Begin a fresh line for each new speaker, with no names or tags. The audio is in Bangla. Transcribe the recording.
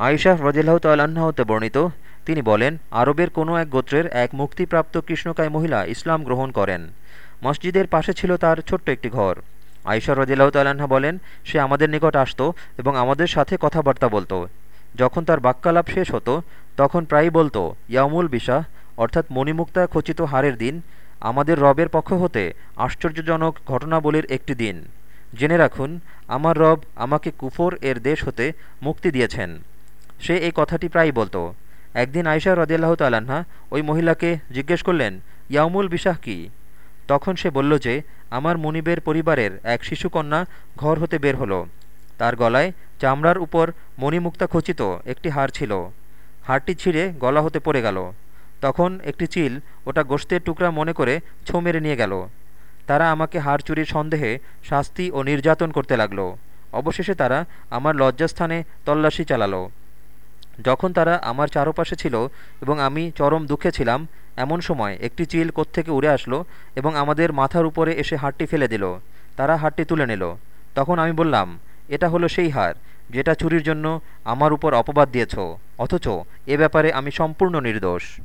রদিল্লাহ তাল্লাহ্ন হতে বর্ণিত, তিনি বলেন, আরবের কোনো এক গোত্রের এক মুক্তিপ্রাপ্ত কৃষ্ণকায় মহিলা ইসলাম গ্রহণ করেন। মসজিদের পাশে ছিল তার ছোট্ট একটি ঘর। আয়েশা রদিল্লাহ তাল্লাহা বলেন, সে আমাদের নিকট আসতো এবং আমাদের সাথে কথাবার্তা বলতো। যখন তার বাক্যালাপ শেষ হতো, তখন প্রায়ই বলতো ইয়ামুল বিশাহ অর্থাৎ মণিমুক্তা খচিত হারের দিন, আমাদের রবের পক্ষ হতে আশ্চর্যজনক ঘটনাবলীর একটি দিন। জেনে রাখুন, আমার রব আমাকে কুফর এর দেশ হতে মুক্তি দিয়েছেন। সে এই কথাটি প্রায়ই বলতো। একদিন আয়সা রদিয়াল্লাহ তাল্লাহা ওই মহিলাকে জিজ্ঞেস করলেন ইয়ামুল বিশাহ কি? তখন সে বলল যে, আমার মনিবের পরিবারের এক শিশুকন্যা ঘর হতে বের হলো। তার গলায় চামড়ার উপর মণিমুক্তা খচিত একটি হার ছিল। হারটি ছিঁড়ে গলা হতে পড়ে গেল। তখন একটি চিল ওটা গোস্তের টুকরা মনে করে ছো মেরে নিয়ে গেল। তারা আমাকে হার চুরির সন্দেহে শাস্তি ও নির্যাতন করতে লাগল। অবশেষে তারা আমার লজ্জাস্থানে তল্লাশি চালালো। যখন তারা আমার চারপাশে ছিল এবং আমি চরম দুঃখে ছিলাম, এমন সময় একটি চিল কোত্থেকে উড়ে আসলো এবং আমাদের মাথার উপরে এসে হাড়টি ফেলে দিল। তারা হাড়টি তুলে নিল। তখন আমি বললাম, এটা হলো সেই হার যেটা চুরির জন্য আমার উপর অপবাদ দিয়েছ। অথচ এ ব্যাপারে আমি সম্পূর্ণ নির্দোষ।